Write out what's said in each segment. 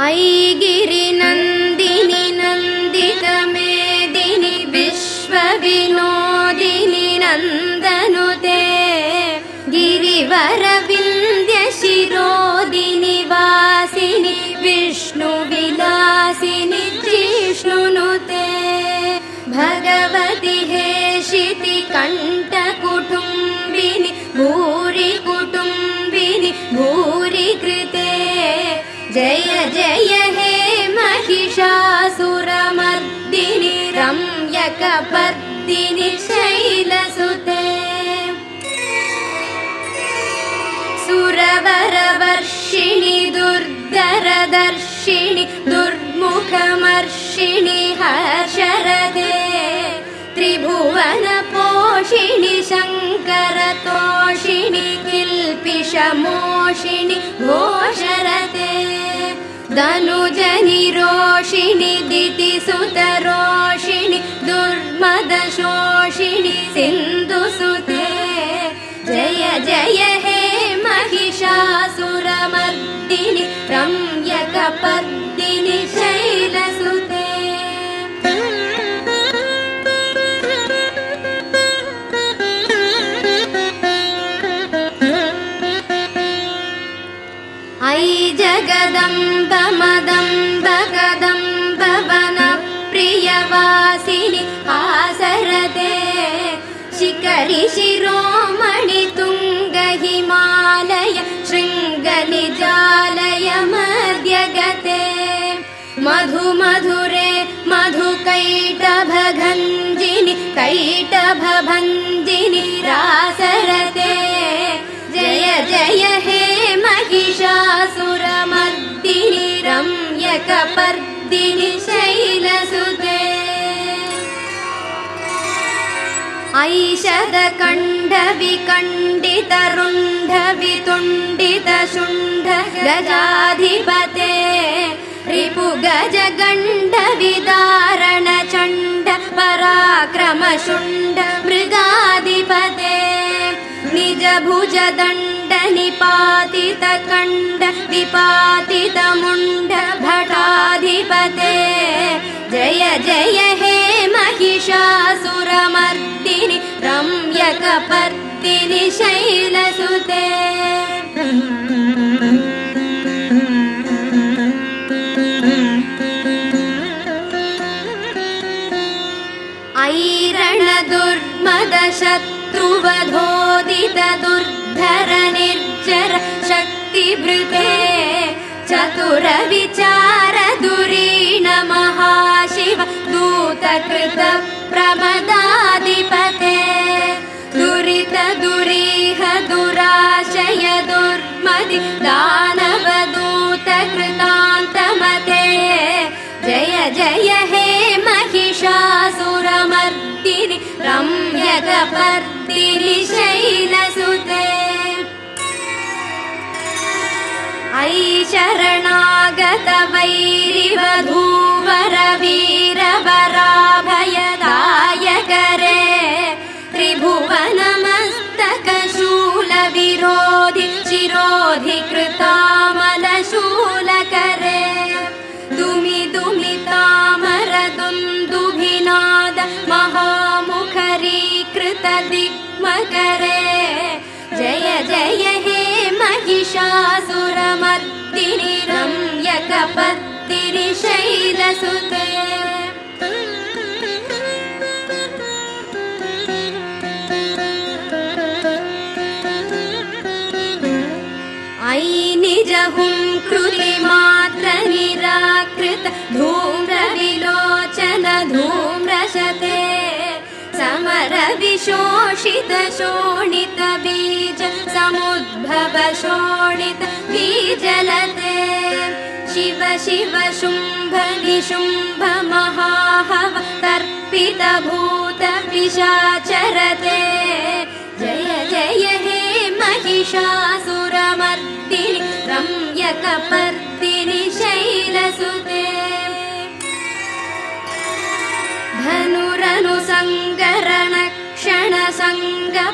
ऐगिरिनन्दिनि शैलसुते सुरवरवर्षिणि दुर्धरदर्शिणि दुर्मुखमर्षिणि हर्षरदे त्रिभुवनपोषिणि शङ्करतोषिणि किल्पिषमोषिणि घोषरते धनुजनिरोषिणि दितिसुतरोषिणि दुर्मदशोषिणि सिन्धुसुते। जय जय हे महिषासुरमर्दिनि रम्यकपर्दिनि मधुरे मधुकैटभगञ्जिनि कैटभञ्जिनि रासरते। जय जय हे महिषासुरमर्दिनि रम्यकपर्दिनि शैलसुते। ऐषदकण्डविकण्डितरुण्डवितुण्डितशुण्ड गजाधिपते रिपुगजगण्डविदारणचण्ड पराक्रमशुण्ड मृगाधिपते। निज भुजदण्ड निपातितकण्ड विपातितमुण्ड भटाधिपते। जय जय हे महिषासुरमर्दिनि रम्यकपर्दिनि शैलसुते ऐरणदुर्मदशत्रुवधोदित दुर्धर निर्जर शक्तिभृते चतुरविचार दुरीण महाशिव दूतकृत प्रमदाधिपते। दुरित दुरीह दुराशय दुर्मदि दानवदूतकृतान्तमते जय जय हे महिषासुरमर्दिनि रम्यकपर्दिनि शैलसुते। ऐ शरणागत त्रिभुवनमस्तकशूलविरोधि चिरोधि कृतामलशूलकरे दिग्मकरे जय जय हे महिषासुरमर्दिनि रम्यकपर्दिनि शैलसुते ऐ निजहुं कृतिमात्र निराकृत धूम्रविलोचन विशोषित शोणित बीज समुद्भव शोणित बीजलते। शिव शिव शुम्भ निशुम्भ महाहव तर्पित भूत पिशाचरते। जय जय हे महिषासुरमर्दिनि रम्यकपर्दिनि शैलसुते। धनुरनु सङ्गरण क्षण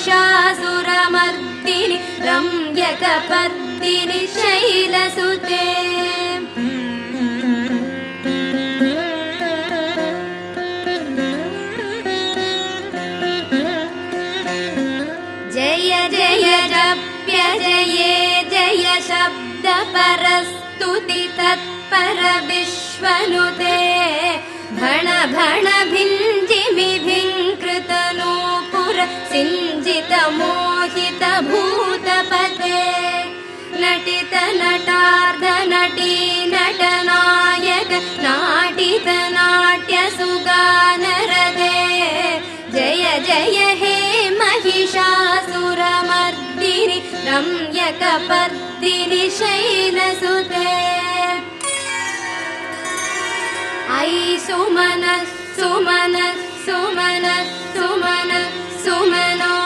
महिषासुरमर्दिनि रम्यकपर्दिनि शैलसुते। जय जय जप्य जये जय शब्द परस्तुति तत्पर विश्वनुते भण भण भिङ्कृत मोहित भूतपते नटित नटार्ध नटी नटनायक नाटित नाट्य सुगानरदे। जय जय हे महिषासुरमर्दिनि रम्यकपर्दिनि शैलसुते। ऐ सुमन सुमन सुमन सुमन सुमनोहर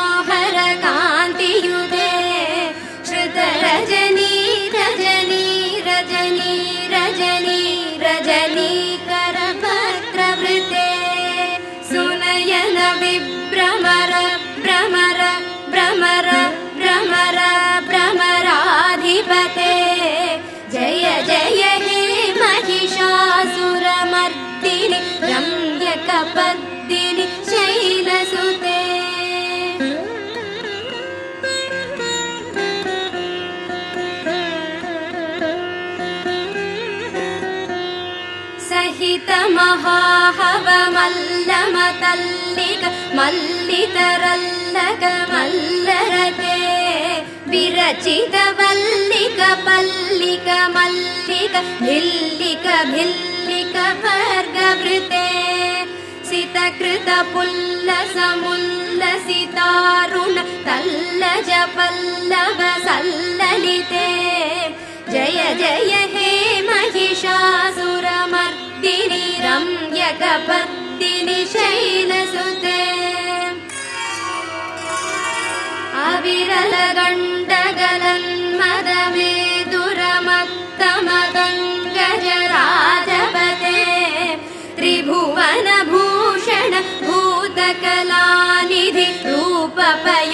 महाहवमल्लमतल्लिक मल्लितरल्लक मल्लरते विरचित वल्लिक पल्लिक मल्लिक भिल्लिक भिल्लिक वर्गवृते सितकृत पुल्ल समुल्लसितारुण तल्लज पल्लव सल्ललिते जय जय हे रम्यकपर्दिनि शैलसुते। अविरलगण्डगलन्मदमे दुरमत्तमगङ्गजराजपते त्रिभुवनभूषण भूतकलानिधि रूपपयोनिधि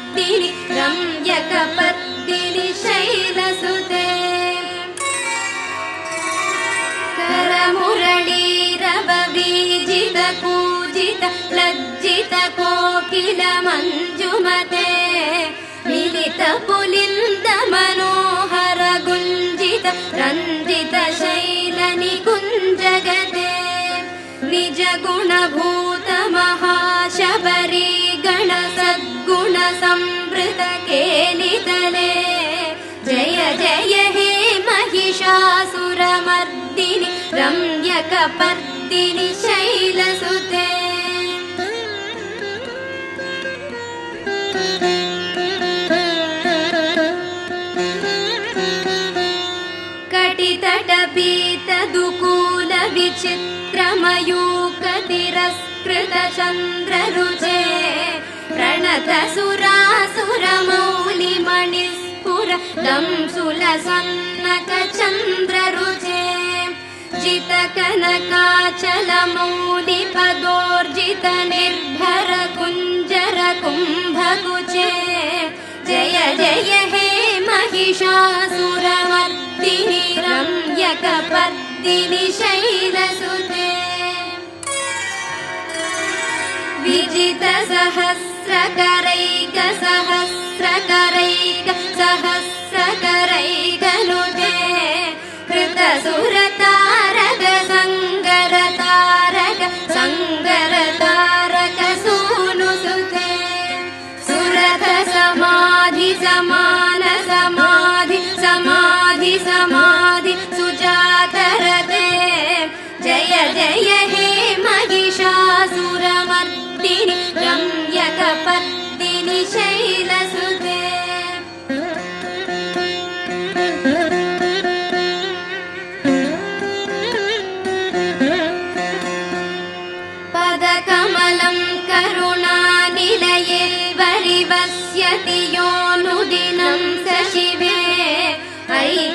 महिषासुरमर्दिनि रम्यकपर्दिनि शैलसुते। करमुरळीरवबीजित पूजित लज्जित कोकिल मञ्जुमते मिलित पुलिन्द मनोहर गुञ्जित रञ्जित शैलनिकुञ्जगते। निज रम्यकपर्दिनि शैलसुते। कटितटपीतदुकूल विचित्रमयूकतिरस्कृत चन्द्ररुचे प्रणत सुरासुरमौलिमणिस्फुर दंसुलसन्नक चन्द्ररुचे जित कनकाचल मौलिपदोर्जित निर्भर कुञ्ज कुम्भकुचे जय जय हे महिषासुरमर्दिनि रम्यकपर्दिनि शैलसुते विजितसहस्रकरैकसहस्रकरैक सहस्रकरैकनुजे कृतसुरतारक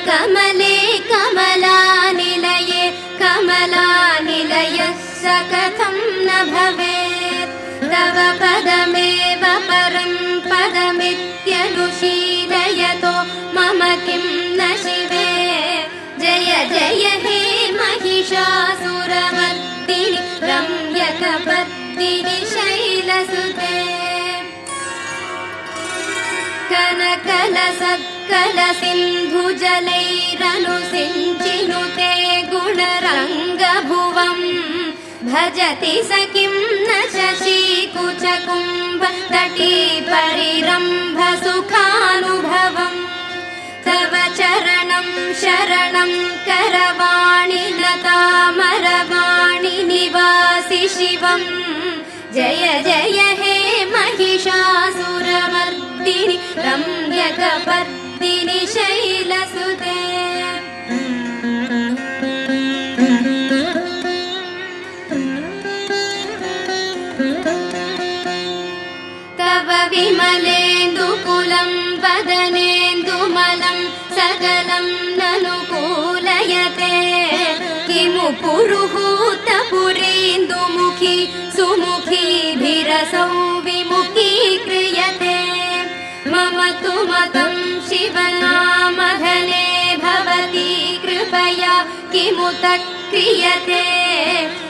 कमले कमलानिलये कमलानिलयः स कथं न भवेत्। तव पदमेव परं पदमित्यनुशीलयतो मम किं न शिवे। जय जय हे महिषासुरमर्दिनि रम्यकपर्दिनि शैलसुते। कनकल सिन्धुजलैरनुसिञ्चिनुते गुणरङ्गभुवम्। भजति स किं न शशीकुचकुम्भ तटी परिरम्भ सुखानुभवम्। तव चरणं शरणं करवाणि लतामरवाणि निवासि शिवम्। जय जय हे महिषासुरमर्दिनि शैलसुते तव विमलेन्दुकुलं वदनेन्दुमलं सकलं ननुकूलयते किमु पुरुहूतपुरीन्दुमुखी सुमुखीभिरसौ विमुखीक्रियते मम तु मतं शिवनामघने भवती कृपया किमुत क्रियते?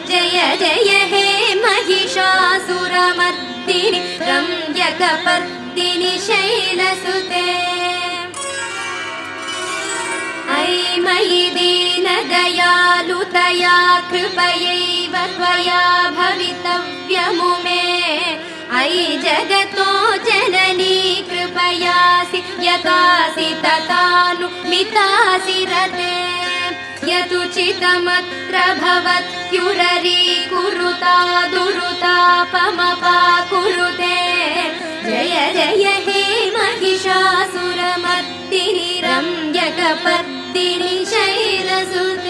जय जय हे महिषासुरमर्दिनि रम्यकपर्दिनि शैलसुते। ऐ मयि दीनदयालुतया कृपयैव त्वया भवितव्यमुमे। ऐ जगतो कृपयासि यतासि तथानु मितासि रते कुरुता दुरुतापमपा कुरुते जय जय हे महिषासुरमर्दिनि रम्यकपर्दिनि शैलसुते